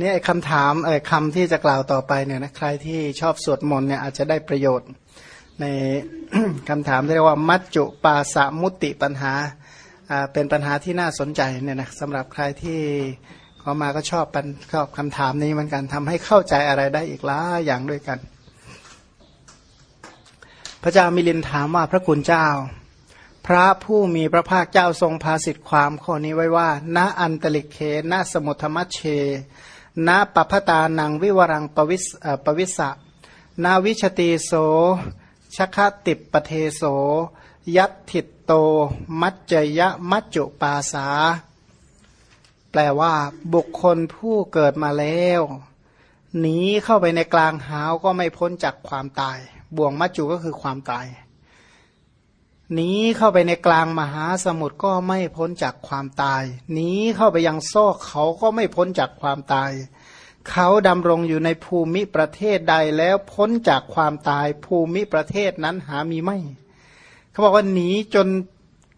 นี่ไอ้คำถามเออคำที่จะกล่าวต่อไปเนี่ยนะใครที่ชอบสวดมนต์เนี่ยอาจจะได้ประโยชน์ ในคำถามที่เรียกว่ามัจจุปาสมุติปัญหาอ่าเป็นปัญหาที่น่าสนใจเนี่ยนะสำหรับใครที่เขามาก็ชอบปัญชอบคำถามนี้เหมือนกันทำให้เข้าใจอะไรได้อีกหลายอย่างด้วยกัน พระเจ้ามิลินถามว่าพระคุณเจ้า พระผู้มีพระภาคเจ้าทรงภาสิทธิความข้อนี้ไว้ว่า ณอันตลิกเคณสมุทมัชเช ณปัพตานังวิวรังปวิสปวิสะนาวิชตีโสชคติปเทโส ยัตถิตโต มัจจยะมัจจุปาสา แปลว่า บุคคลผู้เกิดมาแล้ว หนีเข้าไปในกลางหาวก็ไม่พ้นจากความตาย บ่วงมัจจุก็คือความตาย หนีเข้าไปในกลางมหาสมุทรก็ไม่พ้นจากความตายหนีเข้าไปยังซอกเขาก็ไม่พ้นจากความตาย เขาดำรงอยู่ในภูมิประเทศใดแล้วพ้นจากความตายภูมิประเทศนั้นหามีไม่ เขาบอกว่าหนีจน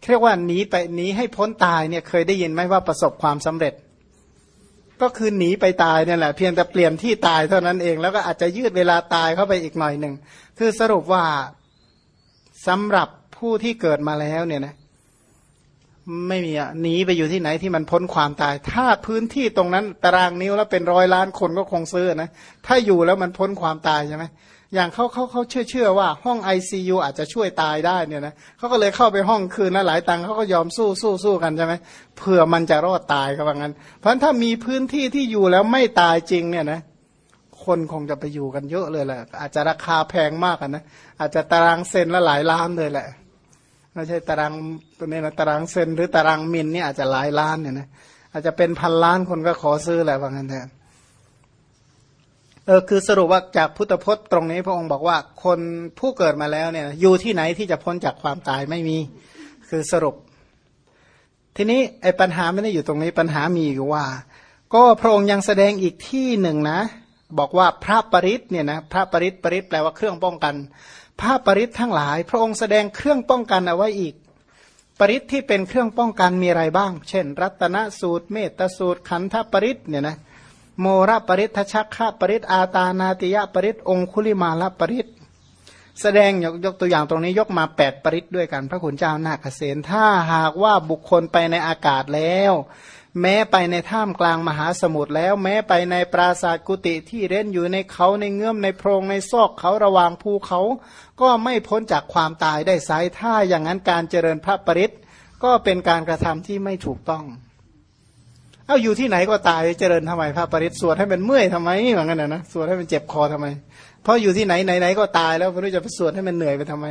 เรียกว่าหนีไปหนีให้พ้นตายเนี่ยเคยได้ยินไหมว่าประสบความสำเร็จ ก็คือหนีไปตายเนี่ยแหละเพียงแต่เปลี่ยนที่ตายเท่านั้นเองแล้วก็อาจจะยืดเวลาตายเข้าไปอีกหน่อยหนึ่งคือสรุปว่าสำหรับ ผู้ที่เกิดมาแล้วเนี่ยนะไม่มีอะหนีไปอยู่ที่ไหนที่มันพ้นความตาย ถ้าพื้นที่ตรงนั้นตารางนิ้วแล้วเป็นร้อยล้านคนก็คงซื้อนะถ้าอยู่แล้วมันพ้นความตายใช่ไหมอย่างเขาเขาเขาเชื่อเชื่อว่าห้องไอซียูอาจจะช่วยตายได้เนี่ยนะเขาก็เลยเข้าไปห้องคืนนะหลายตังค์เขาก็ยอมสู้สู้สู้กันใช่ไหมเผื่อมันจะรอดตายก็ว่างั้น เพราะถ้ามีพื้นที่ที่อยู่แล้วไม่ตายจริงเนี่ยนะคนคงจะไปอยู่กันเยอะเลยแหละอาจจะราคาแพงมากนะอาจจะตารางเซนละหลายล้านเลยแหละ ไม่ใช่ตารางตัวนี้นะตารางเซนหรือตารางมิลเนี่ยอาจจะหลายล้านเนี่ยนะอาจจะเป็นพันล้านคนก็ขอซื้อแหละว่างั้นแทนเออคือสรุปว่าจากพุทธพจน์ตรงนี้พระองค์บอกว่าคนผู้เกิดมาแล้วเนี่ยอยู่ที่ไหนที่จะพ้นจากความตายไม่มี คือสรุป ทีนี้ไอ้ปัญหาไม่ได้อยู่ตรงนี้ปัญหามีอยู่ว่า ก็พระองค์ยังแสดงอีกที่หนึ่งนะ บอกว่าพระปริศเนี่ยนะพระปริศปริศแปลว่าเครื่องป้องกัน พระปริศทั้งหลาย พระองค์แสดงเครื่องป้องกันเอาไว้อีก ปริศที่เป็นเครื่องป้องกันมีอะไรบ้าง เช่น รัตนสูตร เมตสูตร ขันธปริศเนี่ยนะโมระปริศทชักขะปริศอาตานาติยะปริศองคุลิมาลปริศแสดงยกยกตัวอย่างตรงนี้ยกมาแปดปริศด้วยกัน พระคุณเจ้านาคเษนถ้าหากว่าบุคคลไปในอากาศแล้ว แม้ไปในถ้ำกลางมหาสมุทรแล้ว แม้ไปในปราสาทกุติที่เร้นอยู่ในเขาในเงื่อมในโพรงในซอกเขาระหว่างภูเขา ก็ไม่พ้นจากความตายได้ไซถ้าอย่างนั้นการเจริญพระปริศก็เป็นการกระทำที่ไม่ถูกต้อง เอาอยู่ที่ไหนก็ตายเจริญทำไมพระปริศสวดให้มันเมื่อยทำไมเหมือนกันนะนะสวดให้มันเจ็บคอทำไม เพราะอยู่ที่ไหนไหนๆก็ตายแล้วไม่รู้จะไปสวดให้มันเหนื่อยไปทำไม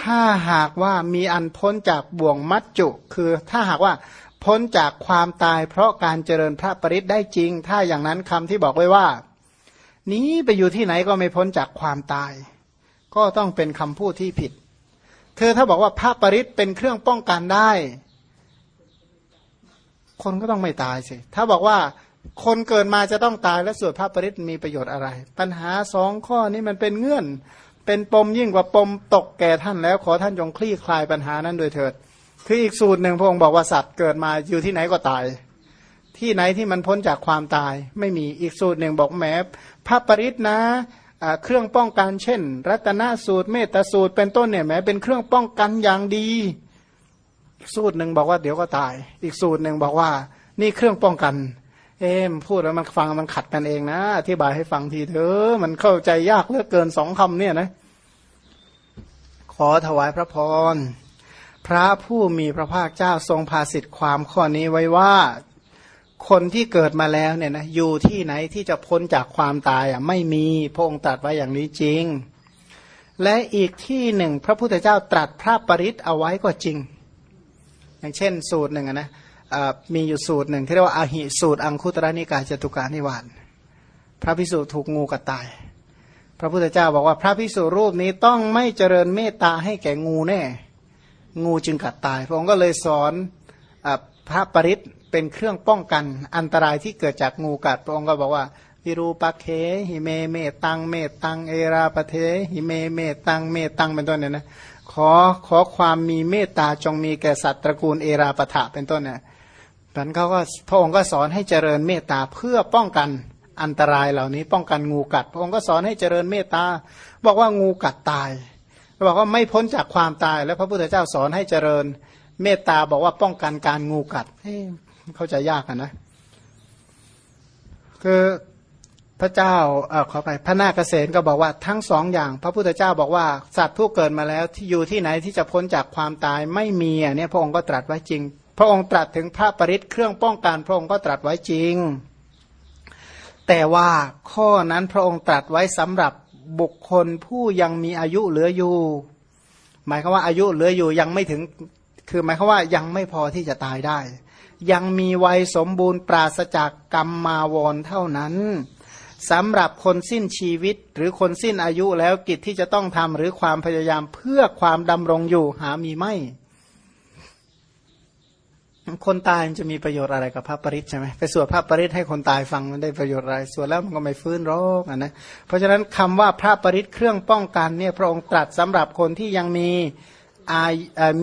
ถ้าหากว่ามีอันพ้นจากบ่วงมัจจุ คือถ้าหากว่า พ้นจากความตายเพราะการเจริญพระปริศได้จริง ถ้าอย่างนั้นคำที่บอกไว้ว่า นี้ไปอยู่ที่ไหนก็ไม่พ้นจากความตาย ก็ต้องเป็นคำพูดที่ผิด เธอถ้าบอกว่าพระปริศเป็นเครื่องป้องกันได้ คนก็ต้องไม่ตายสิ ถ้าบอกว่าคนเกิดมาจะต้องตายและสวดพระปริศมีประโยชน์อะไร ปัญหาสองข้อนี้มันเป็นเงื่อน เป็นปมยิ่งกว่าปมตกแก่ท่านแล้วขอท่านจงคลี่คลายปัญหานั้นโดยเถิด คืออีกสูตรหนึ่งพระองค์บอกว่าสัตว์เกิดมาอยู่ที่ไหนก็ตาย ที่ไหนที่มันพ้นจากความตาย ไม่มีอีกสูตรหนึ่งบอกแม้พระปริศนะเครื่องป้องกันเช่น รัตนสูตรเมตสูตรเป็นต้นเนี่ยแม้เป็นเครื่องป้องกันอย่างดีสูตรหนึ่งบอกว่าเดี๋ยวก็ตาย อีกสูตรหนึ่งบอกว่า นี่เครื่องป้องกัน เอ็มพูดแล้วมันฟังมันขัดกันเองนะอธิบายให้ฟังทีเถอะมันเข้าใจยากเหลือเกินสองคำเนี่ยนะ ขอถวายพระพร พระผู้มีพระภาคเจ้าทรงภาสิทธิความข้อนี้ไว้ว่าคนที่เกิดมาแล้วเนี่ยนะอยู่ที่ไหนที่จะพ้นจากความตายอะไม่มีพระองค์ตรัสไว้อย่างนี้จริง และอีกที่หนึ่งพระพุทธเจ้าตรัสพระปริศเอาไว้ก็จริง อย่างเช่นสูตรหนึ่งนะมีอยู่สูตรหนึ่งที่เรียกว่าอหิสูตรอังคุตตรนิกายจตุกกนิบาตพระภิกษุถูกงูกัดตาย พระพุทธเจ้าบอกว่าพระภิกษุรูปนี้ต้องไม่เจริญเมตตาให้แก่งูแน่ งูจึงกัดตาย พระองค์ก็เลยสอนอพระปริตรเป็นเครื่องป้องกันอันตรายที่เกิดจากงูกัด พระองค์ก็บอกว่าวิรูปักเขหิเมเมตตังเมตตังเอราปะเถหิเมเมตังเมตังเป็นต้นเนี่ยนะขอขอความมีเมตตาจงมีแก่สัตว์ตระกูลเอราปทะเป็นต้นเนี่ยพันเขาก็พระองค์ก็สอนให้เจริญเมตตาเพื่อป้องกันอันตรายเหล่านี้ป้องกันงูกัด พระองค์ก็สอนให้เจริญเมตตา บอกว่างูกัดตาย บอกว่าไม่พ้นจากความตาย แล้วพระพุทธเจ้าสอนให้เจริญ เมตตาบอกว่าป้องกันการงูกัดเข้าใจยากนะ คือพระเจ้าเออขอไปพระนาคเษนก็บอกว่าทั้งสองอย่าง พระพุทธเจ้าบอกว่าสัตว์ผู้เกิดมาแล้วที่อยู่ที่ไหนที่จะพ้นจากความตายไม่มีอะเนี่ยพระองค์ก็ตรัสไว้จริง พระองค์ตรัสถึงพระปริศเครื่องป้องกันพระองค์ก็ตรัสไว้จริง แต่ว่าข้อนั้นพระองค์ตรัสไว้สำหรับ บุคคลผู้ยังมีอายุเหลืออยู่ หมายความว่าอายุเหลืออยู่ยังไม่ถึง คือหมายความว่ายังไม่พอที่จะตายได้ ยังมีวัยสมบูรณ์ปราศจากกรรมมาวรเท่านั้นสำหรับคนสิ้นชีวิต หรือคนสิ้นอายุแล้วกิจที่จะต้องทำหรือความพยายามเพื่อความดำรงอยู่หามีไม่ คนตายจะมีประโยชน์อะไรกับพระปริศใช่ไหมไปสวดพระปริศให้คนตายฟังมันได้ประโยชน์อะไรสวดแล้วมันก็ไม่ฟื้นรอกนะเพราะฉะนั้นคำว่าพระปริศเครื่องป้องกันเนี่ยพระองค์ตรัสสำหรับคนที่ยังมีอา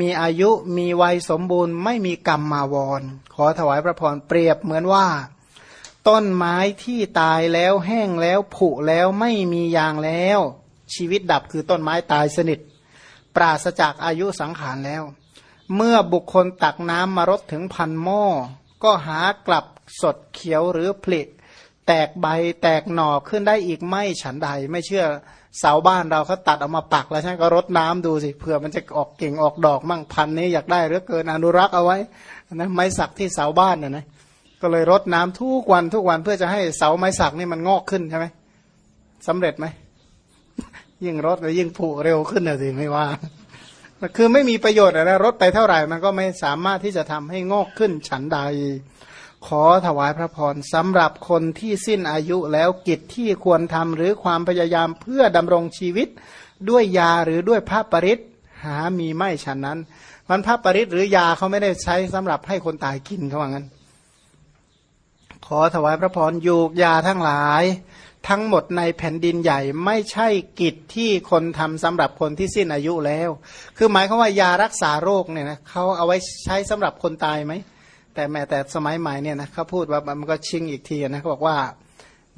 มีอายุมีวัยสมบูรณ์ไม่มีกรรมมาวร ขอถวายพระพรเปรียบเหมือนว่า ต้นไม้ที่ตายแล้วแห้งแล้วผุแล้วไม่มียางแล้ว ชีวิตดับคือต้นไม้ตายสนิท ปราศจากอายุสังขารแล้ว เมื่อบุคคลตักน้ำมารดถึงพันหม้อ ก็หากลับสดเขียวหรือผลิแตกใบแตกหน่อขึ้นได้อีกไม่ฉันใดไม่เชื่อเสาบ้านเราเขาตัดออกมาปักแล้วใช่ก็รดน้ำดูสิเผื่อมันจะออกเก่งออกดอกมั่งพันนี้อยากได้หรือเกินอนุรักษ์เอาไว้นะไม้สักที่เสาบ้านน่ะนะก็เลยรดน้ำทุกวันทุกวันเพื่อจะให้เสาไม้สักนี่มันงอกขึ้นใช่ไหมสำเร็จไหมยิ่งรดแล้วยิ่งผุเร็วขึ้นเลยสิไม่ว่า คือไม่มีประโยชน์อะไรรดไปเท่าไหร่ มันก็ไม่สามารถที่จะทำให้งอกขึ้นฉันใด ขอถวายพระพรสำหรับคนที่สิ้นอายุแล้วกิจที่ควรทำหรือความพยายามเพื่อดำรงชีวิตด้วยยาหรือด้วยพระปริศหามีไม่ฉันนั้น มันพระปริศหรือยาเขาไม่ได้ใช้สำหรับให้คนตายกินเขาว่างั้น ขอถวายพระพรยูกยาทั้งหลาย ทั้งหมดในแผ่นดินใหญ่ไม่ใช่กิจที่คนทำสำหรับคนที่สิ้นอายุแล้ว คือหมายความว่ายารักษาโรคเนี่ยนะเขาเอาไว้ใช้สำหรับคนตายไหม แต่แม้แต่สมัยใหม่เนี่ยนะเขาพูดว่ามันก็ชิงอีกทีนะเขาบอกว่า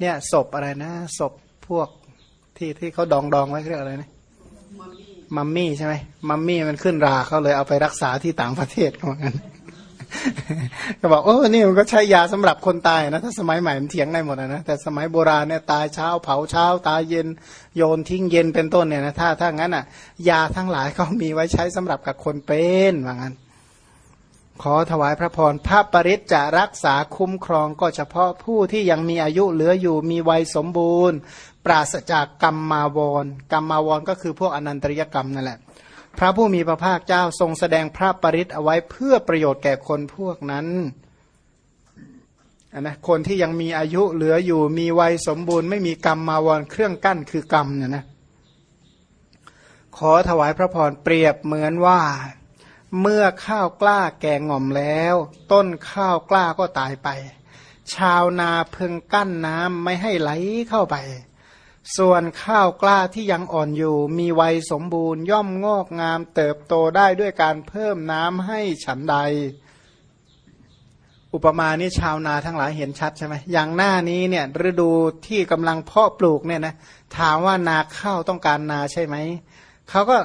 เนี่ยศพอะไรนะศพพวกที่ที่เขาดองดองไว้เรียกอะไรนะมัมมี่ใช่ไหมมัมมี่มันขึ้นราเขาเลยเอาไปรักษาที่ต่างประเทศเขาเหมือนกัน ก็บอกโอ้นี่มันก็ใช้ยาสำหรับคนตายนะถ้าสมัยใหม่มันเถียงได้หมดนะแต่สมัยโบราณเนี่ยตายเช้าเผาเช้า ตายเย็นโยนทิ้งเย็นเป็นต้นเนี่ยนะถ้าถ้างั้นอะ ยาทั้งหลายเขามีไว้ใช้สำหรับกับคนเป็นว่างั้น ขอถวายพระพรพระปริศจะรักษาคุ้มครองก็เฉพาะผู้ที่ยังมีอายุเหลืออยู่มีวัยสมบูรณ์ ปราศจากกรรมมาวรกรรมมาวรก็คือพวกอนันตริยกรรมนั่นแหละ พระผู้มีพระภาคเจ้าทรงแสดงพระปริศเอาไว้เพื่อประโยชน์แก่คนพวกนั้นนะคนที่ยังมีอายุเหลืออยู่มีวัยสมบูรณ์ไม่มีกรรมมาวรเครื่องกั้นคือกรรมเนี่ยนะขอถวายพระพรเปรียบเหมือนว่า เมื่อข้าวกล้าแก่ง่อมแล้ว ต้นข้าวกล้าก็ตายไป ชาวนาเพึงกั้นน้ำไม่ให้ไหลเข้าไป ส่วนข้าวกล้าที่ยังอ่อนอยู่ มีวัยสมบูรณ์ ย่อมงอกงามเติบโตได้ด้วยการเพิ่มน้ำให้ฉันใด อุปมานี้ชาวนาทั้งหลายเห็นชัดใช่ไหมอย่างหน้านี้เนี่ยฤดูที่กำลังเพาะปลูกเนี่ยนะถามว่านาข้าวต้องการนาใช่ไหมเขาก็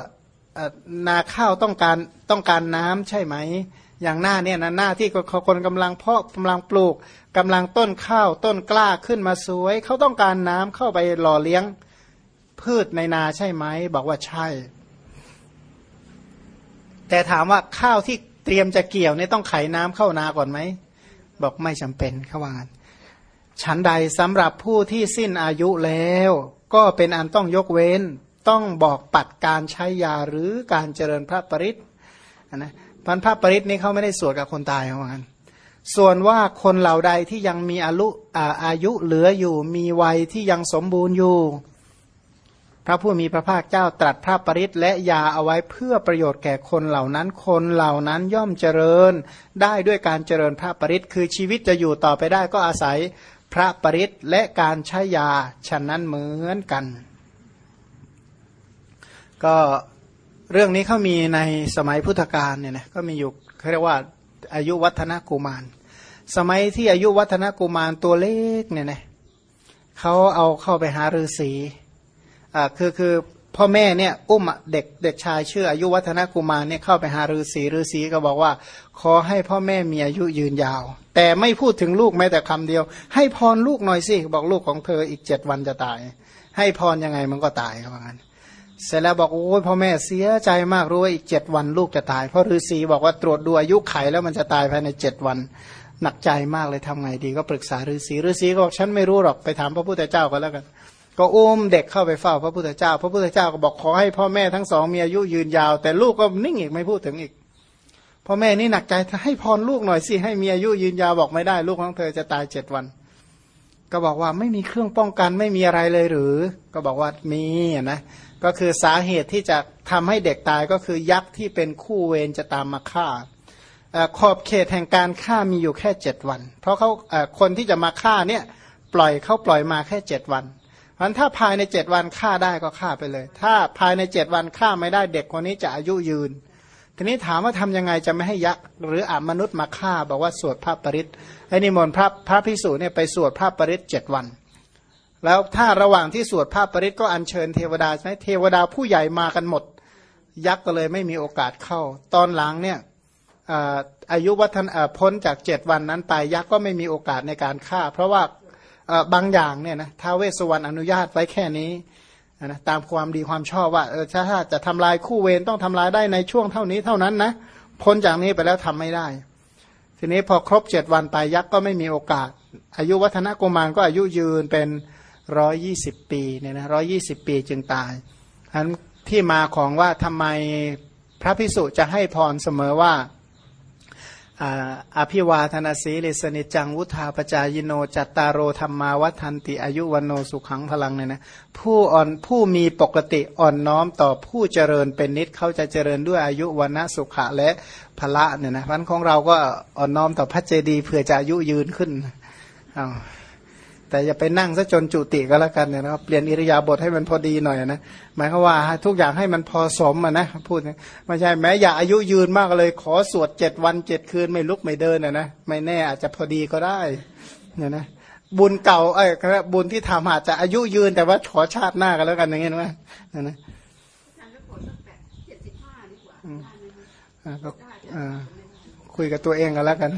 นาข้าวต้องการต้องการน้ำใช่ไหม อย่างหน้าเนี่ยนะหน้าที่คนกำลังเพาะกำลังปลูกกำลังต้นข้าวต้นกล้าขึ้นมาสวย เขาต้องการน้ำเข้าไปหล่อเลี้ยงพืชในนาใช่ไหมบอกว่าใช่ แต่ถามว่าข้าวที่เตรียมจะเกี่ยวเนี่ยต้องไขน้ำเข้านาก่อนไหมบอกไม่จำเป็นเขาว่างันฉันใดสำหรับผู้ที่สิ้นอายุแล้ว ก็เป็นอันต้องยกเว้น ต้องบอกปัดการใช้ยาหรือการเจริญพระปริศนะ พันพระปริศนี้เขาไม่ได้สวดกับคนตายเขาว่างันส่วนว่าคนเหล่าใดที่ยังมีอายุอายุเหลืออยู่มีวัยที่ยังสมบูรณ์อยู่ พระผู้มีพระภาคเจ้าตรัสพระปริศและยาเอาไว้เพื่อประโยชน์แก่คนเหล่านั้น คนเหล่านั้นย่อมเจริญได้ด้วยการเจริญพระปริศคือชีวิตจะอยู่ต่อไปได้ก็อาศัยพระปริศและการใช้ยาฉะนั้นเหมือนกัน ก็ เรื่องนี้เขามีในสมัยพุทธกาลเนี่ยนะก็มีอยู่เขาเรียกว่าอายุวัฒนกุมาร สมัยที่อายุวัฒนกุมารตัวเล็กเนี่ยนะเขาเอาเข้าไปหาฤาษีอ่าคือคือพ่อแม่เนี่ยอุ้มเด็กเด็กชายชื่ออายุวัฒนกุมารเนี่ยเข้าไปหาฤาษีฤาษีก็บอกว่า ขอให้พ่อแม่มีอายุยืนยาว แต่ไม่พูดถึงลูกแม้แต่คำเดียว ให้พรลูกหน่อยสิบอกลูกของเธออีกเจ็ดวันจะตาย ให้พรยังไงมันก็ตายครับงั้น เสร็จแล้วบอกโอ้ยพ่อแม่เสียใจมากรู้ว่าอีกเจ็ดวันลูกจะตาย เพราะฤาษีบอกว่าตรวจดูอายุไขแล้วมันจะตายภายในเจ็ดวันหนักใจมากเลยทำไงดีก็ปรึกษาฤาษีฤาษีก็บอกฉันไม่รู้หรอกไปถามพระพุทธเจ้าก็แล้วกัน ก็อุ้มเด็กเข้าไปเฝ้าพระพุทธเจ้า พระพุทธเจ้าก็บอกขอให้พ่อแม่ทั้งสองมีอายุยืนยาว แต่ลูกก็นิ่งอีกไม่พูดถึงอีกพ่อแม่นี่หนักใจให้พรลูกหน่อยสิให้มีอายุยืนยาวบอกไม่ได้ลูกของเธอจะตายเจ็ดวัน ก็บอกว่าไม่มีเครื่องป้องกันไม่มีอะไรเลยหรือ ก็บอกว่ามีนะก็คือสาเหตุที่จะทำให้เด็กตายก็คือยักษ์ที่เป็นคู่เวรจะตามมาฆ่าขอบเขตแห่งการฆ่ามีอยู่แค่เจ็ดวัน เพราะเขาคนที่จะมาฆ่าเนี่ยปล่อยเขาปล่อยมาแค่เจ็ดวันพันถ้าภายในเจ็ดวันฆ่าได้ก็ฆ่าไปเลย ถ้าภายในเจ็ดวันฆ่าไม่ได้เด็กคนนี้จะอายุยืน ทีนี้ถามว่าทำยังไงจะไม่ให้ยักษ์หรืออมนุษย์มาฆ่าบอกว่าสวดพระปริต ไอ้นิมนต์พระพระพิสุเนี่ยไปสวดพระปริตเจ็ดวัน แล้วถ้าระหว่างที่สวดพระปริตก็อัญเชิญเทวดาใช่ไหมเทวดาผู้ใหญ่มากันหมด ยักษ์ก็เลยไม่มีโอกาสเข้า ตอนหลังเนี่ยอายุวัฒนพ้นจากเจ็ดวันนั้นไปยักษ์ก็ไม่มีโอกาสในการฆ่า เพราะว่าบางอย่างเนี่ยนะท้าเวสสวรรณอนุญาตไว้แค่นี้นะตามความดีความชอบว่าเออถ้าจะทำลายคู่เวรต้องทำลายได้ในช่วงเท่านี้เท่านั้นนะพ้นจากนี้ไปแล้วทำไม่ได้ ทีนี้พอครบเจ็ดวันไปยักษ์ก็ไม่มีโอกาส อายุวัฒนกุมารก็อายุยืนเป็นร้อยี่สิบปีเนี่ยนะร้อยี่สิบปีจึงตายอันที่มาของว่าทำไมพระพิสุจะให้พรเสมอว่า อภิวาธนาสีลิสนิจังวุธาปจายโน จัตตารโอธรรมาวัฒนติอายุวันโนสุขังพลังเนี่ยนะผู้อ่อนผู้มีปกติอ่อนน้อมต่อผู้เจริญเป็นนิดเขาจะเจริญด้วยอายุวันนสุขะและพละเนี่ยนะพันของเราก็อ่อนน้อมต่อพระเจดีเพื่อจะอายุยืนขึ้นอ้าว แต่อย่าไปนั่งซะจนจุติก็แล้วกันเนี่ยนะเปลี่ยนอิริยาบถให้มันพอดีหน่อยนะหมายความว่าทุกอย่างให้มันพอสมอะนะพูดไม่ใช่แม้อยากอายุยืนมากเลย ขอสวดเจ็ดวันเจ็ดคืนไม่ลุกไม่เดินอะนะไม่แน่อาจจะพอดีก็ได้เนี่ยนะบุญเก่าเอ้ยบุญที่ทำอาจจะอายุยืนแต่ว่าขอชาติหน้ากันแล้วกันอย่างเงี้ยนะนะคุยกับตัวเองกันแล้วกัน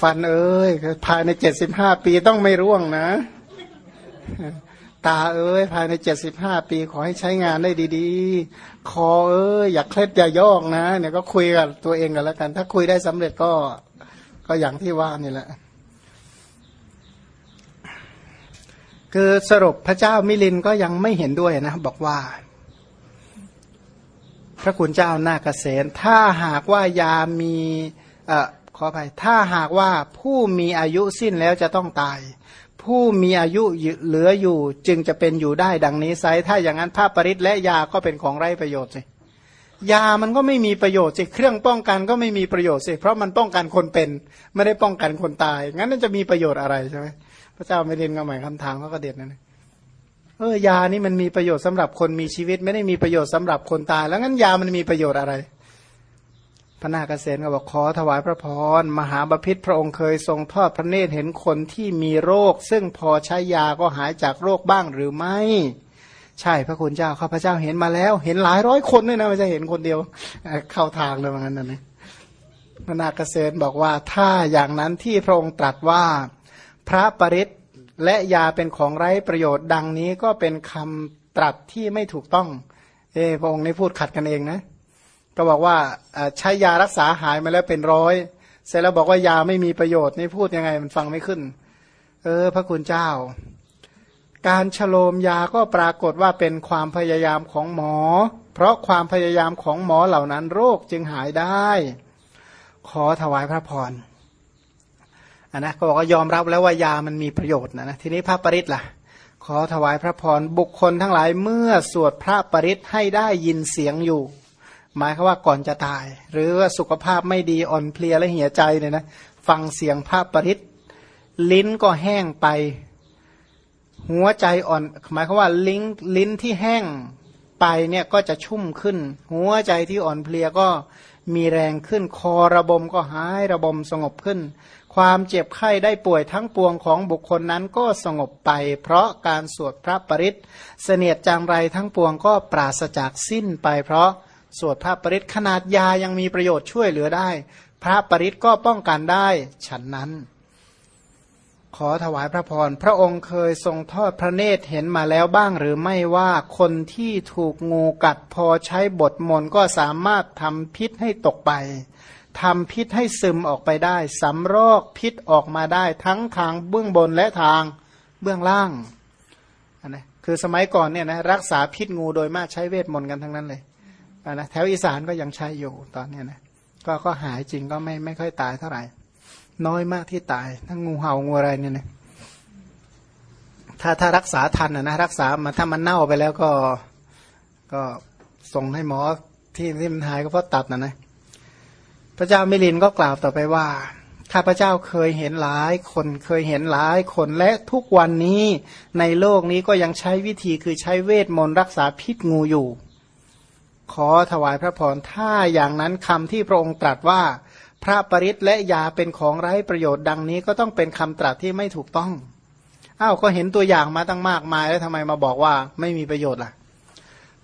ฟันเอ้ยภายในเจ็ดสิบห้าปีต้องไม่ร่วงนะ ตาเอ้ยภายในเจ็ดสิบห้าปีขอให้ใช้งานได้ดีๆ คอเอ้ยอย่าเคล็ดอย่ายอกนะเนี่ยก็คุยกับตัวเองกันแล้วกัน ถ้าคุยได้สำเร็จก็ก็อย่างที่ว่านี่แหละ คือสรุปพระเจ้ามิลินก็ยังไม่เห็นด้วยนะ บอกว่า พระคุณเจ้านาเกษตรถ้าหากว่ายามีเอ่อ ขออภัยถ้าหากว่าผู้มีอายุสิ้นแล้วจะต้องตาย ผู้มีอายุเหลืออยู่จึงจะเป็นอยู่ได้ดังนี้ไซถ้าอย่างนั้นภาพปริศและยาก็เป็นของไร้ประโยชน์สิยามันก็ไม่มีประโยชน์สิเครื่องป้องกันก็ไม่มีประโยชน์สิเพราะมันป้องกันคนเป็น ไม่ได้ป้องกันคนตาย งั้นนั่นจะมีประโยชน์อะไรใช่ไหมพระเจ้าไม่เรียนก็หมายคำถามเขาก็เด็ดนะเออยานี่มันมีประโยชน์สำหรับคนมีชีวิต ไม่ได้มีประโยชน์สำหรับคนตาย แล้วงั้นยามันมีประโยชน์อะไร พระนาคเษนก็บอกขอถวายพระพรมหาบพิษพระองค์เคยทรงทอดพระเนตรเห็นคนที่มีโรค ซึ่งพอใช้ยาก็หายจากโรคบ้างหรือไม่ ใช่พระคุณเจ้าข้าพระเจ้าเห็นมาแล้ว เห็นหลายร้อยคนเลยนะไม่ใช่เห็นคนเดียว เข้าทางเลยว่างั้นนะนี่พระนาคเษนบอกว่าถ้าอย่างนั้นที่พระองค์ตรัสว่าพระปริศและยาเป็นของไร้ประโยชน์ดังนี้ก็เป็นคำตรัสที่ไม่ถูกต้อง เอพระองค์นี่พูดขัดกันเองนะ ก็บอกว่าใช้ยารักษาหายมาแล้วเป็นร้อย เสร็จแล้วบอกว่ายาไม่มีประโยชน์นี่พูดยังไงมันฟังไม่ขึ้น เออ พระคุณเจ้า การฉโลมยาก็ปรากฏว่าเป็นความพยายามของหมอ เพราะความพยายามของหมอเหล่านั้นโรคจึงหายได้ ขอถวายพระพรอันนะก็บอกว่ายอมรับแล้วว่ายามันมีประโยชน์นะนะทีนี้พระปริศล่ะ ขอถวายพระพรบุคคลทั้งหลายเมื่อสวดพระปริศให้ได้ยินเสียงอยู่ หมายคือว่าก่อนจะตาย หรือว่าสุขภาพไม่ดีอ่อนเพลียและเหี่ยใจเนี่ยนะฟังเสียงภาพปริศลิ้นก็แห้งไป หัวใจอ่อน หมายคือว่าลิ้นลิ้นที่แห้งไปเนี่ยก็จะชุ่มขึ้น หัวใจที่อ่อนเพลียก็มีแรงขึ้นคอระบมก็หายระบมสงบขึ้น ความเจ็บไข้ได้ป่วยทั้งปวงของบุคคลนั้นก็สงบไป เพราะการสวดพระปริตเสนียดจางไรทั้งปวงก็ปราศจากสิ้นไปเพราะ สวดพระปริตขนาดยายังมีประโยชน์ช่วยเหลือได้ พระปริตก็ป้องกันได้ฉันนั้น ขอถวายพระพร พระองค์เคยทรงทอดพระเนตรเห็นมาแล้วบ้างหรือไม่ว่าคนที่ถูกงูกัดพอใช้บทมนก็สามารถทำพิษให้ตกไปทำพิษให้ซึมออกไปได้สำรอกพิษออกมาได้ทั้งทางเบื้องบนและทางเบื้องล่างนะคือสมัยก่อนเนี่ยนะรักษาพิษงูโดยมากใช้เวทมนต์กันทั้งนั้นเลย นะแถวอีสานก็ยังใช้อยู่ตอนนี้นะก็ก็หายจริงก็ไม่ไม่ค่อยตายเท่าไหร่ น้อยมากที่ตาย ทั้งงูเห่างูอะไรเนี่ยนะถ้าถ้ารักษาทันนะรักษามาถ้ามันเน่าไปแล้วก็ก็ส่งให้หมอที่ที่มันหายก็เพราะตัดนะนะพระเจ้ามิลินก็กล่าวต่อไปว่าข้าพเจ้าเคยเห็นหลายคนเคยเห็นหลายคนและทุกวันนี้ในโลกนี้ก็ยังใช้วิธีคือใช้เวทมนต์รักษาพิษงูอยู่ ขอถวายพระพรถ้าอย่างนั้นคำที่พระองค์ตรัสว่า พระปริศและยาเป็นของไร้ประโยชน์ดังนี้ก็ต้องเป็นคำตรัสที่ไม่ถูกต้องอ้าวก็เห็นตัวอย่างมาตั้งมากมายแล้วทำไมมาบอกว่าไม่มีประโยชน์ล่ะ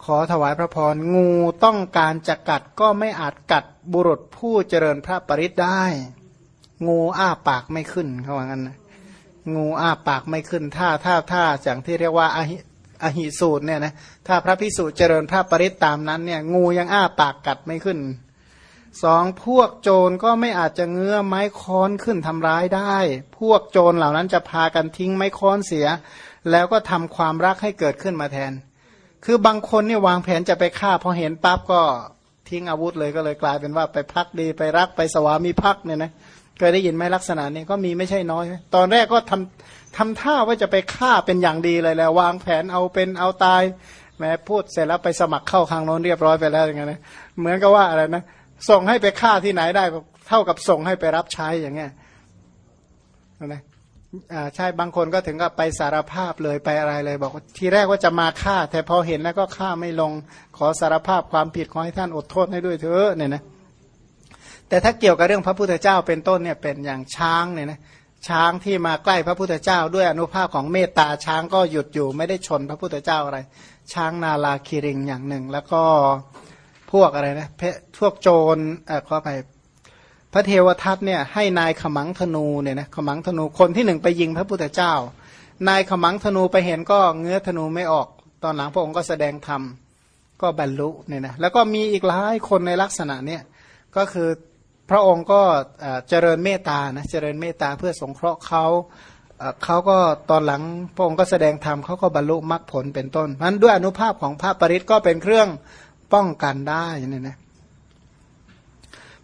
ขอถวายพระพรงูต้องการจะกัดก็ไม่อาจกัดบุรุษผู้เจริญพระปริศได้ งูอ้าปากไม่ขึ้นเขาว่างั้นนะงูอ้าปากไม่ขึ้น ถ้าถ้าถ้าอย่างที่เรียกว่า อหิสูตรเนี่ยนะถ้าพระพิสุเจริญพระปริศตามนั้นเนี่ยงูยังอ้าปากกัดไม่ขึ้นสองพวกโจรก็ไม่อาจจะเงื้อไม้ค้อนขึ้นทำร้ายได้ พวกโจรเหล่านั้นจะพากันทิ้งไม้ค้อนเสีย แล้วก็ทำความรักให้เกิดขึ้นมาแทน คือบางคนเนี่ยวางแผนจะไปฆ่าพอเห็นปั๊บก็ทิ้งอาวุธเลยก็เลยกลายเป็นว่าไปพักดีไปรักไปสวามีพักเนี่ยนะเคยได้ยินไหมลักษณะนี้ก็มีไม่ใช่น้อย ตอนแรกก็ทำทำท่าว่าจะไปฆ่าเป็นอย่างดีเลยแล้ววางแผนเอาเป็นเอาตายแม้พูดเสร็จแล้วไปสมัครเข้าคางโน้นเรียบร้อยไปแล้วอย่างเงี้ยนะเหมือนกับว่าอะไรนะส่งให้ไปฆ่าที่ไหนได้เท่ากับส่งให้ไปรับใช้อย่างเงี้ยนะใช่บางคนก็ถึงกับไปสารภาพเลยไปอะไรเลย บอกทีแรกว่าจะมาฆ่า แต่พอเห็นแล้วก็ฆ่าไม่ลงขอสารภาพความผิดขอให้ท่านอดโทษให้ด้วยเถอะเนี่ยนะ แต่ถ้าเกี่ยวกับเรื่องพระพุทธเจ้าเป็นต้นเนี่ยเป็นอย่างช้างเนี่ยนะช้างที่มาใกล้พระพุทธเจ้า ด้วยอนุภาพของเมตตาช้างก็หยุดอยู่ไม่ได้ชนพระพุทธเจ้าอะไร ช้างนาลาคิริงอย่างหนึ่ง แล้วก็พวกอะไรนะพวกโจรเออขอไปพระเทวทัตเนี่ยให้นายขมังธนูเนี่ยนะขมังธนูคนที่หนึ่งไปยิงพระพุทธเจ้า นายขมังธนูไปเห็นก็เงื้อธนูไม่ออก ตอนหลังพระองค์ก็แสดงธรรมก็บรรลุเนี่ยนะแล้วก็มีอีกหลายคนในลักษณะเนี่ยก็คือ ระองค์ก็เจริญเมตตานะเจริญเมตตาเพื่อสงเคราะห์เขาเขาก็ตอนหลังพระองค์ก็แสดงธรรมเขาก็บรรลุมรรคผลเป็นต้นนั้นด้วยอนุภาพของพระปริศก็เป็นเครื่องป้องกันได้เนี่ยนะ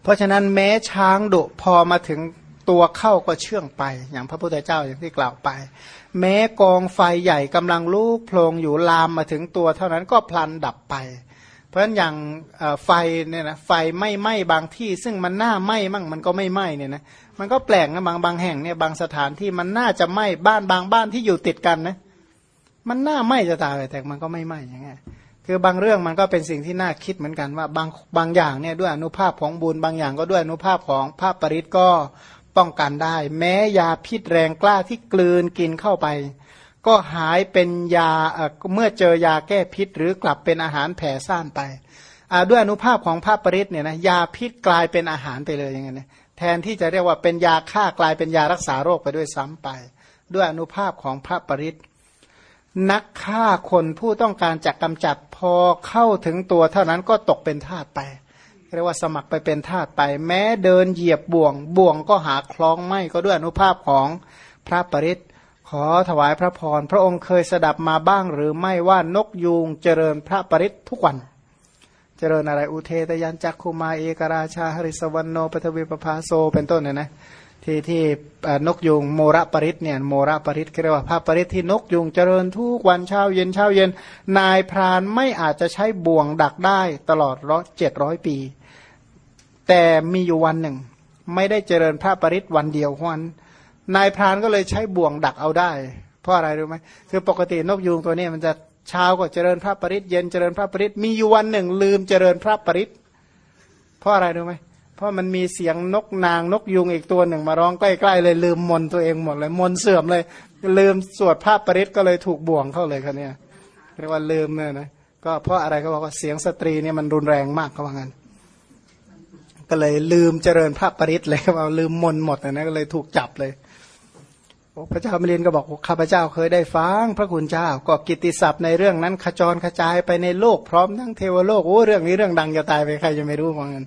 เพราะฉะนั้นแม้ช้างดุพอมาถึงตัวเข้าก็เชื่องไป อย่างพระพุทธเจ้าอย่างที่กล่าวไป แม้กองไฟใหญ่กำลังลุกโพลงอยู่ลามมาถึงตัวเท่านั้นก็พลันดับไป เพราะฉะนั้นอย่างไฟเนี่ยนะไฟไม่ไหม้บางที่ ซึ่งมันน่าไหม้มั่งมันก็ไม่ไหม้เนี่ยนะมันก็แปลกนะบางบางแห่งเนี่ยบางสถานที่มันน่าจะไหม้บ้านบางบ้านที่อยู่ติดกันนะมันน่าไหม้จะตายแต่มันก็ไม่ไหม้อย่างเงี้ยคือบางเรื่องมันก็เป็นสิ่งที่น่าคิดเหมือนกันว่าบางบางอย่างเนี่ยด้วยอนุภาพของบุญบางอย่างก็ด้วยอนุภาพของภาพปริศก็ป้องกันได้ แม้ยาพิษแรงกล้าที่กลืนกินเข้าไป ก็หายเป็นยาเมื่อเจอยาแก้พิษ หรือกลับเป็นอาหารแผ่ซ่านไปด้วยอนุภาพของภาพปริศเนี่ยนะยาพิษกลายเป็นอาหารไปเลยอย่างเงี้ยแทนที่จะเรียกว่าเป็นยาฆ่ากลายเป็นยารักษาโรคไปด้วยซ้ำไป ด้วยอนุภาพของพระปริศนักฆ่าคนผู้ต้องการจะกำจัดพอเข้าถึงตัวเท่านั้นก็ตกเป็นทาสไปเรียกว่าสมัครไปเป็นทาสไป แม้เดินเหยียบบ่วงบ่วงก็หาคล้องไม่ก็ด้วยอนุภาพของพระปริศ ขอถวายพระพร พระองค์เคยสดับมาบ้างหรือไม่ว่านกยูงเจริญพระปริศทุกวัน เจริญอะไรอุเทตยันจักคุมาเอกราชาหริสวรรณโนปทวีปภาโซเป็นต้นเนี่ยนะที่ที่นกยุงโมระปริศเนี่ยโมระปริศเรียกว่าภาพปริศที่นกยุงเจริญทุกวันเช้าเย็นเช้าเย็น นายพรานไม่อาจจะใช้บ่วงดักได้ตลอดร้อยเจ็ดร้อยปี แต่มีอยู่วันหนึ่ง ไม่ได้เจริญพระปริศวันเดียววัน นายพรานก็เลยใช้บ่วงดักเอาได้ เพราะอะไรรู้ไหมคือปกตินกยุงตัวนี้มันจะเช้าก็เจริญพระปริศเย็นเจริญพระปริศมีอยู่วันหนึ่งลืมเจริญพระปริศเพราะอะไรรู้ไหมเพราะมันมีเสียงนกนางนกยุงอีกตัวหนึ่งมาร้องใกล้ๆเลยลืมมนตัวเองหมดเลยมนเสื่อมเลย ลืมสวดภาพปริศก็เลยถูกบ่วงเข้าเลยครับเนี่ยเรียกว่าลืมเนี่ยนะก็เพราะอะไรก็บอกว่าเสียงสตรีเนี่ยมันรุนแรงมากเขาว่างั้นก็เลยลืมเจริญพระปริศเลยว่าลืมมนหมดนะก็เลยถูกจับเลย พระเจ้ามิลินก็บอกข้าพเจ้าเคยได้ฟังพระคุณเจ้าก็กิตติศัพท์ในเรื่องนั้นขจรกระจายไปในโลกพร้อมทั้งเทวโลกโอ้เรื่องนี้เรื่องดังจะตายไปใครจะไม่รู้ว่างั้น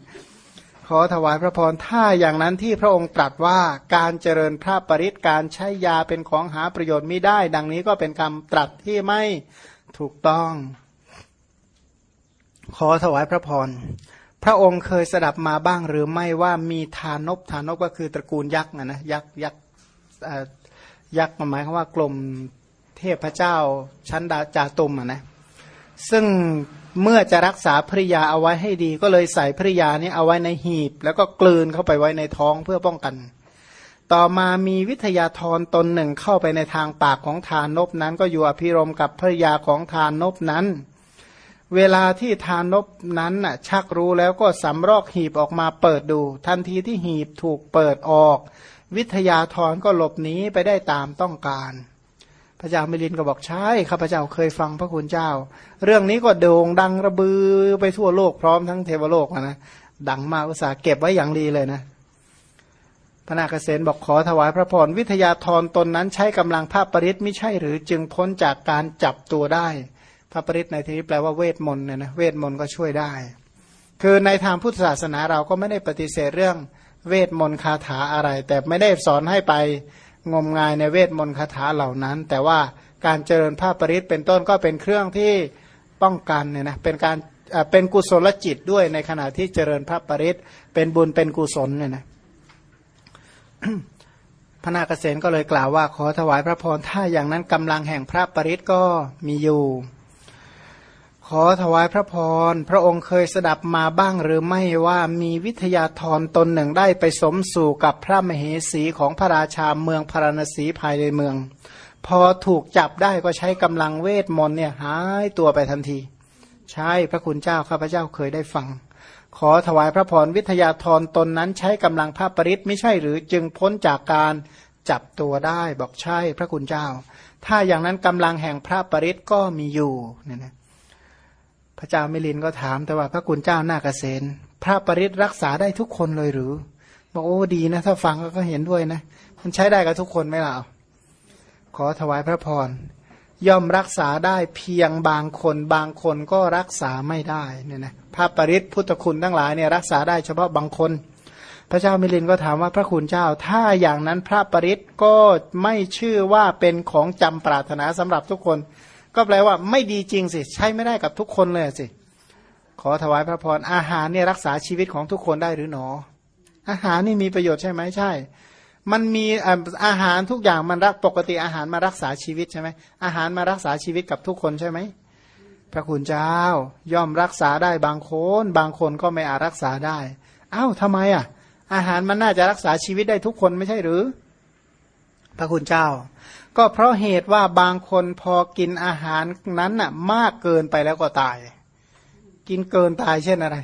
ขอถวายพระพรถ้าอย่างนั้นที่พระองค์ตรัสว่าการเจริญพระปริศการใช้ยาเป็นของหาประโยชน์ไม่ได้ ดังนี้ก็เป็นคำตรัสที่ไม่ถูกต้อง ขอถวายพระพรพระองค์เคยสดับมาบ้างหรือไม่ว่ามีทานบทานบก็คือตระกูลยักษ์นะนะยักษ์ยักษ์ ยักษ์หมายความว่ากลมเทพเจ้าชั้นดาจาตุมอะนะซึ่งเมื่อจะรักษาภริยาเอาไว้ให้ดี ก็เลยใส่ภริยานี้เอาไว้ในหีบ แล้วก็กลืนเข้าไปไว้ในท้องเพื่อป้องกัน ต่อมามีวิทยาธรตนหนึ่งเข้าไปในทางปากของทานนบนั้น ก็อยู่อภิรมกับภริยาของทานนบนั้น เวลาที่ทานบนั้นน่ะชักรู้แล้วก็สำรอกหีบออกมาเปิดดู ทันทีที่หีบถูกเปิดออก วิทยาธรก็หลบหนีไปได้ตามต้องการ พระเจ้ามิลินก็บอกใช่ข้าพเจ้าเคยฟังพระคุณเจ้า เรื่องนี้ก็โด่งดังระบือไปทั่วโลกพร้อมทั้งเทวโลกนะดังมากอุตสาห์เก็บไว้อย่างดีเลยนะพระนาคเษนบอกขอถวายพระพรวิทยาธรตนนั้นใช้กำลังภาพปริศไม่ใช่หรือจึงพ้นจากการจับตัวได้พระปริศในที่นี้แปลว่าเวทมนต์เนี่ยนะเวทมนต์ก็ช่วยได้ คือในทางพุทธศาสนาเราก็ไม่ได้ปฏิเสธเรื่อง เวทมนต์คาถาอะไร แต่ไม่ได้สอนให้ไปงมงายในเวทมนต์คาถาเหล่านั้น แต่ว่าการเจริญภาพปริศเป็นต้นก็เป็นเครื่องที่ป้องกันเนี่ยนะเป็นการเป็นกุศลจิตด้วยในขณะที่เจริญพระปริศเป็นบุญเป็นกุศลเนี่ยนะพระนาคเษนก็เลยกล่าวว่าขอถวายพระพรถ้าอย่างนั้นกำลังแห่งพระปริศก็มีอยู่ ขอถวายพระพร พระองค์เคยสดับมาบ้างหรือไม่ว่ามีวิทยาธรตนหนึ่งได้ไปสมสู่กับพระมเหสีของพระราชาเมืองพาราณสีภายในเมือง พอถูกจับได้ก็ใช้กำลังเวทมนต์เนี่ยหายตัวไปทันที ใช่พระคุณเจ้าข้าพเจ้าเคยได้ฟัง ขอถวายพระพรวิทยาธรตนนั้นใช้กำลังพระปริศไม่ใช่หรือจึงพ้นจากการจับตัวได้บอกใช่พระคุณเจ้า ถ้าอย่างนั้นกำลังแห่งพระปริศก็มีอยู่เนี่ยนะ ระเจ้ามิลินก็ถามแต่ว่าพระคุณเจ้านาเกษณพระปริศรักษาได้ทุกคนเลยหรือ บอกโอ้ดีนะ ถ้าฟังก็เห็นด้วยนะ มันใช้ได้กับทุกคนไหมล่ะขอถวายพระพรย่อมรักษาได้เพียงบางคน บางคนก็รักษาไม่ได้เนี่ยนะพระปริศพุทธคุณทั้งหลายเนี่ยรักษาได้เฉพาะบางคน พระเจ้ามิลินก็ถามว่าพระคุณเจ้า ถ้าอย่างนั้นพระปริศก็ไม่ชื่อว่าเป็นของจำปรารถนาสำหรับทุกคน ก็แปลว่าไม่ดีจริงสิ ใช้ไม่ได้กับทุกคนเลยสิ ขอถวายพระพรอาหารเนี่ยรักษาชีวิตของทุกคนได้หรือหนอ อาหารนี่มีประโยชน์ใช่ไหมใช่ มันมีอาหารทุกอย่างมันรักปกติอาหารมารักษาชีวิตใช่ไหมอาหารมารักษาชีวิตกับทุกคนใช่ไหมพระคุณเจ้าย่อมรักษาได้บางคน บางคนก็ไม่อาจรักษาได้ อ้าวทำไมอะ อาหารมันน่าจะรักษาชีวิตได้ทุกคนไม่ใช่หรือ พระคุณเจ้า ก็เพราะเหตุว่าบางคนพอกินอาหารนั้นน่ะ มากเกินไปแล้วก็ตาย กินเกินตายเช่นอะไร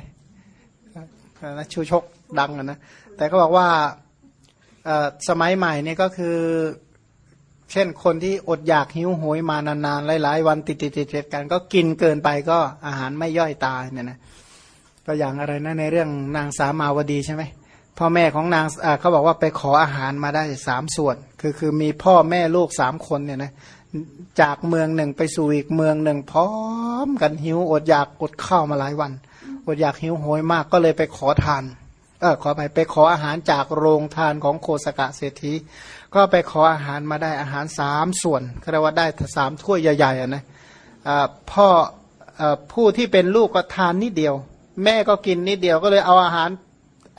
นะชูชกดังนะแต่ก็บอกว่าสมัยใหม่นี่ก็คือ เช่นคนที่อดอยากหิวโหยมานานๆ หลาย ๆ วันติดๆกัน ก็กินเกินไปก็อาหารไม่ย่อยตายเนี่ยนะก็อย่างอะไรนะในเรื่องนางสามาวดีใช่ไหม พ่อแม่ของนางเขาบอกว่าไปขออาหารมาได้สามส่วน คือคือมีพ่อแม่ลูกสามคนเนี่ยนะจากเมืองหนึ่งไปสู่อีกเมืองหนึ่งพร้อมกันหิวอดอยากอดข้าวมาหลายวันอดอยากหิวโหยมากก็เลยไปขอทานเออขอไปไปขออาหารจากโรงทานของโคสกะเศรษฐีก็ไปขออาหารมาได้อาหารสามส่วนเรียกว่าได้สามถ้วยใหญ่ๆนะพ่อผู้ที่เป็นลูกก็ทานนิดเดียว แม่ก็กินนิดเดียวก็เลยเอาอาหาร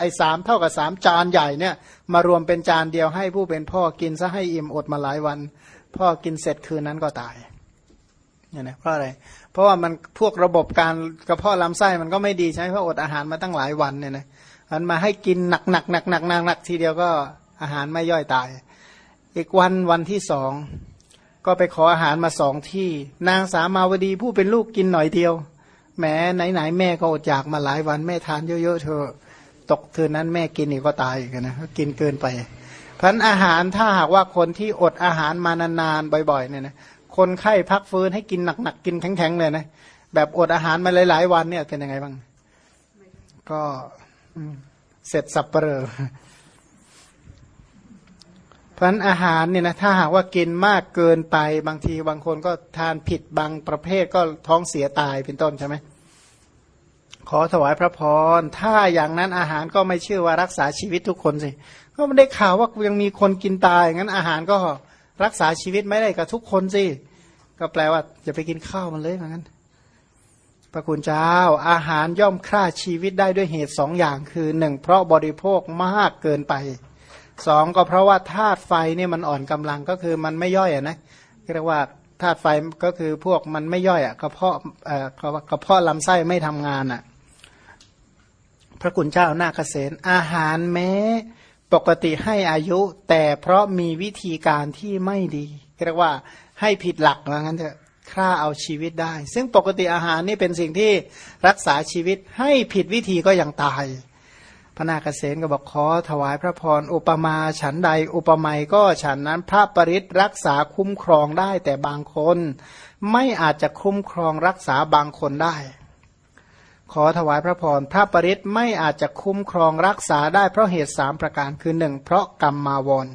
ไอ้สามเท่ากับสามจานใหญ่เนี่ย มารวมเป็นจานเดียวให้ผู้เป็นพ่อกินซะให้อิ่มอดมาหลายวัน พ่อกินเสร็จคืนนั้นก็ตายเนี่ยนะเพราะอะไร เพราะว่ามันพวกระบบการกระเพาะลำไส้มันก็ไม่ดีใช่เพราะอดอาหารมาตั้งหลายวันเนี่ยนะมันมาให้กินหนักหนักหนักหนักหนักหนักทีเดียวก็อาหารไม่ย่อยตาย อีกวันวันที่สองก็ไปขออาหารมาสองที่ นางสามาวดีผู้เป็นลูกกินหน่อยเดียวแม้ไหนแม่ก็อดอยากมาหลายวันแม่ทานเยอะๆเธอ ตกคืนนั้นแม่กินอีกก็ตายอีกนะกินเกินไปพันอาหารถ้าหากว่าคนที่อดอาหารมานานๆบ่อย ๆ เนี่ยนะคนไข้พักฟื้นให้กินหนักๆกินแข็งๆเลยนะแบบอดอาหารมาหลายๆวันเนี่ยเป็นยังไงบ้าง ก็เสร็จสับเปลอเพราะนั้นอาหารเนี่ยนะถ้าหากว่ากินมากเกินไปบางทีบางคนก็ทานผิดบางประเภทก็ท้องเสียตายเป็นต้นใช่ไหม ขอถวายพระพร ถ้าอย่างนั้นอาหารก็ไม่เชื่อว่ารักษาชีวิตทุกคนสิ ก็ไม่ได้ข่าวว่ายังมีคนกินตายงั้นอาหารก็รักษาชีวิตไม่ได้กับทุกคนสิ ก็แปลว่าจะไปกินข้าวมันเลยเหมือนกันพระคุณเจ้า อาหารย่อมฆ่าชีวิตได้ด้วยเหตุสองอย่างคือหนึ่งเพราะบริโภคมากเกินไปสองก็เพราะว่าธาตุไฟเนี่ยมันอ่อนกำลังก็คือมันไม่ย่อยอะนะเรียกว่าธาตุไฟก็คือพวกมันไม่ย่อยอะกระเพาะเอ่อกระเพาะลำไส้ไม่ทำงานอะ พระคุณเจ้านาคเษนอาหารแม้ปกติให้อายุ แต่เพราะมีวิธีการที่ไม่ดีเรียกว่าให้ผิดหลักว่างั้นเถอะฆ่าเอาชีวิตได้ ซึ่งปกติอาหารนี่เป็นสิ่งที่รักษาชีวิตให้ผิดวิธีก็ยังตาย พระนาคเษนก็บอกขอถวายพระพร อุปมาฉันใด อุปไมยก็ฉันนั้นพระปริศรักษาคุ้มครองได้แต่บางคน ไม่อาจจะคุ้มครองรักษาบางคนได้ ขอถวายพระพรพระปริศไม่อาจจะคุ้มครองรักษาได้เพราะเหตุสามประการคือหนึ่งเพราะกรรมมาวร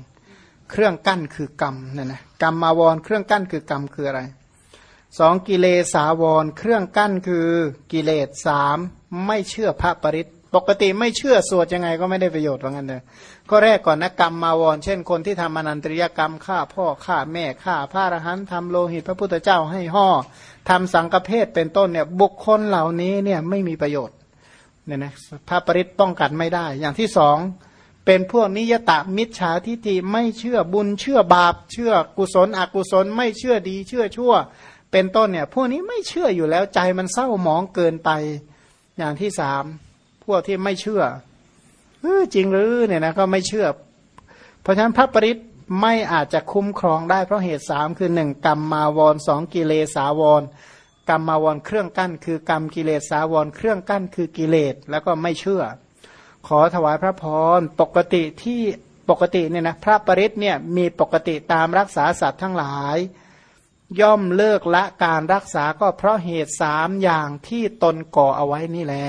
เครื่องกั้นคือกรรมเนี่ยนะกรรมมาวร เครื่องกั้นคือกรรมคืออะไรสองกิเลสาวร เครื่องกั้นคือกิเลสสามไม่เชื่อพระปริศปกติไม่เชื่อสวดยังไงก็ไม่ได้ประโยชน์ว่างั้นเลยก็แรกก่อนนะกรรมมาวร เช่นคนที่ทำอนันตริยกรรมฆ่าพ่อฆ่าแม่ฆ่าพระอรหันต์ทำโลหิตพระพุทธเจ้าให้ห่อ ทำสังฆเพศเป็นต้นเนี่ยบุคคลเหล่านี้เนี่ยไม่มีประโยชน์เนี่ยนะพระปริศป้องกันไม่ได้ อย่างที่สองเป็นพวกนิยตามิจฉาทิฏฐิไม่เชื่อบุญเชื่อบาป เชื่อกุศลอกุศล ไม่เชื่อดีเชื่อชั่ว เป็นต้นเนี่ยพวกนี้ไม่เชื่ออยู่แล้วใจมันเศร้าหมองเกินไป อย่างที่สามพวกที่ไม่เชื่อเออจริงหรือเนี่ยนะก็ไม่เชื่อ เพราะฉะนั้นพระปริศ ไม่อาจจะคุ้มครองได้เพราะเหตุสามคือหนึ่งกรรมมาวรสองกิเลสาวรกรรมมาวรเครื่องกั้น คือกรรมกิเลสาวรเครื่องกั้นคือกิเลสแล้วก็ไม่เชื่อ ขอถวายพระพรปกติที่ปกติเนี่ยนะพระปริศเนี่ยมีปกติตามรักษาสัตว์ทั้งหลาย ย่อมเลิกละการรักษาก็เพราะเหตุสามอย่างที่ตนก่อเอาไว้นี่แหละ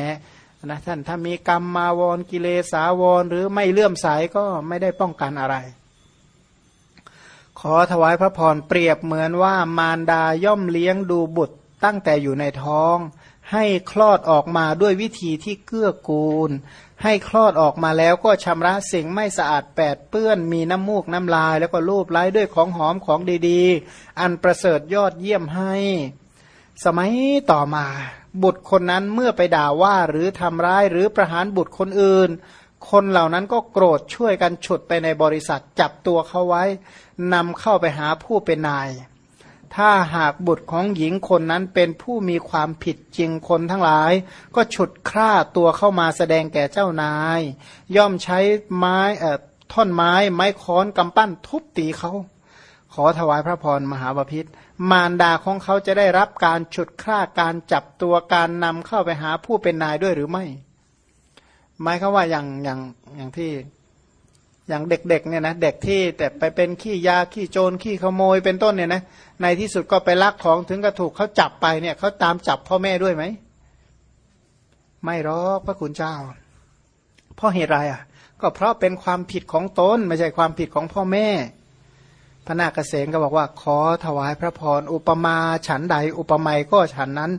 นะท่านถ้ามีกรรมมาวรกิเลสาวรหรือไม่เลื่อมใสก็ไม่ได้ป้องกันอะไร อถวายพระพรเปรียบเหมือนว่ามารดาย่อมเลี้ยงดูบุตรตั้งแต่อยู่ในท้อง ให้คลอดออกมาด้วยวิธีที่เกื้อกูล ให้คลอดออกมาแล้วก็ชำระสิ่งไม่สะอาดแปดเปื้อนมีน้ำมูกน้ำลาย แล้วก็รูปไล้ด้วยของหอมของดีๆ อันประเสริฐยอดเยี่ยมให้ สมัยต่อมา บุตรคนนั้นเมื่อไปด่าว่าหรือทำร้ายหรือประหารบุตรคนอื่น คนเหล่านั้นก็โกรธช่วยกันฉุดไปในบริษัทจับตัวเขาไว้นำเข้าไปหาผู้เป็นนาย ถ้าหากบุตรของหญิงคนนั้นเป็นผู้มีความผิดจริงคนทั้งหลาย ก็ฉุดคร่าตัวเข้ามาแสดงแก่เจ้านาย ย่อมใช้ไม้เอ่อท่อนไม้ไม้ค้อนกำปั้นทุบตีเขา ขอถวายพระพรมหาบาพิษมารดาของเขาจะได้รับการฉุดคร่าการจับตัวการนำเข้าไปหาผู้เป็นนายด้วยหรือไม่ หมายเขาว่าอย่างอย่างอย่างที่อย่างเด็กๆเนี่ยนะเด็กที่แต่ไปเป็นขี้ยาขี้โจรขี้ขโมยเป็นต้นเนี่ยนะในที่สุดก็ไปลักของถึงกระถูกเขาจับไปเนี่ยเขาตามจับพ่อแม่ด้วยไหมไม่หรอกพระคุณเจ้าเพราะเหตุไรอะ ก็เพราะเป็นความผิดของตนไม่ใช่ความผิดของพ่อแม่ พระนาคเษนก็บอกว่าขอถวายพระพรอุปมาฉันใดอุปไมยก็ฉันนั้น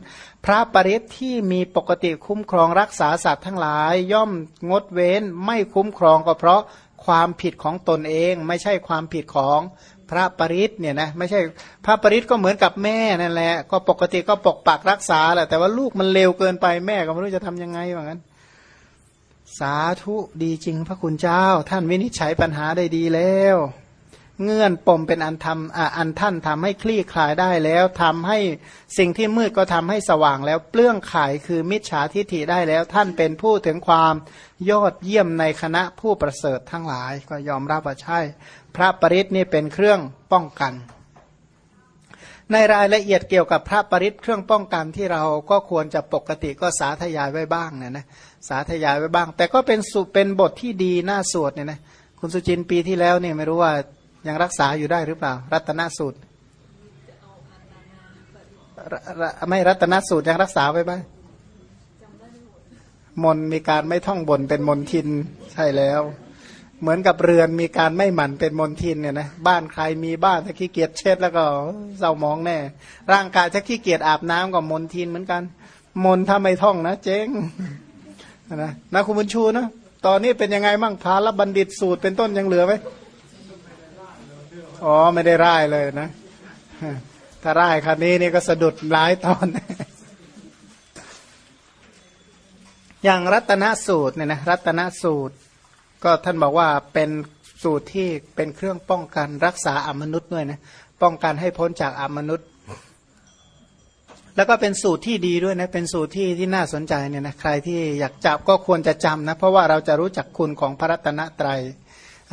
พระปริศที่มีปกติคุ้มครองรักษาสัตว์ทั้งหลาย ย่อมงดเว้นไม่คุ้มครองก็เพราะความผิดของตนเอง ไม่ใช่ความผิดของพระปริศเนี่ยนะไม่ใช่พระปริศก็เหมือนกับแม่นั่นแหละ ก็ปกติก็ปกปักรักษาแหละแต่ว่าลูกมันเลวเกินไปแม่ก็ไม่รู้จะทํำยังไงว่างั้น สาธุดีจริงพระคุณเจ้า ท่านวินิจฉัยปัญหาได้ดีแล้ว เงื่อนปมเป็นอันทำอันท่านทำให้คลี่คลายได้แล้วทำให้สิ่งที่มืดก็ทำให้สว่างแล้วเปลื้องขายคือมิจฉาทิฏฐิได้แล้ว ท่านเป็นผู้ถึงความยอดเยี่ยมในคณะผู้ประเสริฐทั้งหลาย ก็ยอมรับว่าใช่ พระปริศนี่เป็นเครื่องป้องกัน ในรายละเอียดเกี่ยวกับพระปริศเครื่องป้องกันที่เราก็ควรจะปกติก็สาธยายไว้บ้างเนี่ยนะสาธยายไว้บ้าง แต่ก็เป็นสุเป็นบทที่ดีน่าสวดเนี่ยนะคุณสุจินปีที่แล้วเนี่ยไม่รู้ว่า ยังรักษาอยู่ได้หรือเปล่า รัตนสูตรระระไม่รัตนสูตรยังรักษาไว้บ้างมนต์มีการไม่ท่องบนเป็นมนทินใช่แล้ว เหมือนกับเรือนมีการไม่หมั่นเป็นมนทินเนี่ยนะบ้านใครมีบ้านถ้าขี้เกียจเช็ดแล้วก็เศร้ามองแน่ ร่างกายถ้าขี้เกียจอาบน้ำก็มนทินเหมือนกัน มนถ้าไม่ท่องนะเจ๊งนะนะคุณบุญชูนะตอนนี้เป็นยังไงมั่งพาลบัณฑิตสูตรเป็นต้นยังเหลือไหม อ๋อไม่ได้ร่ายเลยนะ ถ้าร่ายคันนี้นี่ก็สะดุดหลายตอน อย่างรัตนสูตรเนี่ยนะรัตนสูตร ก็ท่านบอกว่าเป็นสูตรที่เป็นเครื่องป้องกันรักษาอมนุษย์ด้วยนะป้องกันให้พ้นจากอมนุษย์ แล้วก็เป็นสูตรที่ดีด้วยนะเป็นสูตรที่ที่น่าสนใจเนี่ยนะใครที่อยากจับก็ควรจะจำนะเพราะว่าเราจะรู้จักคุณของพระรัตนตรัย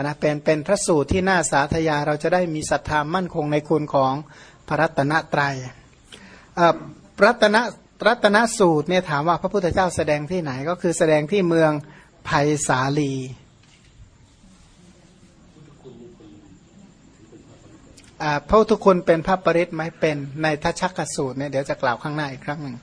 นะเป็นเป็นพระสูตรที่น่าสาธยาเราจะได้มีศรัทธามั่นคงในคุณของพระรัตนตรัยเอ่อรัตนรัตนสูตรเนี่ยถามว่าพระพุทธเจ้าแสดงที่ไหนก็คือแสดงที่เมืองไผ่สาลี พระทุกคนเป็นพระปริศไหมเป็นในทัชชกสูตรเนี่ยเดี๋ยวจะกล่าวข้างหน้าอีกครั้งหนึ่ง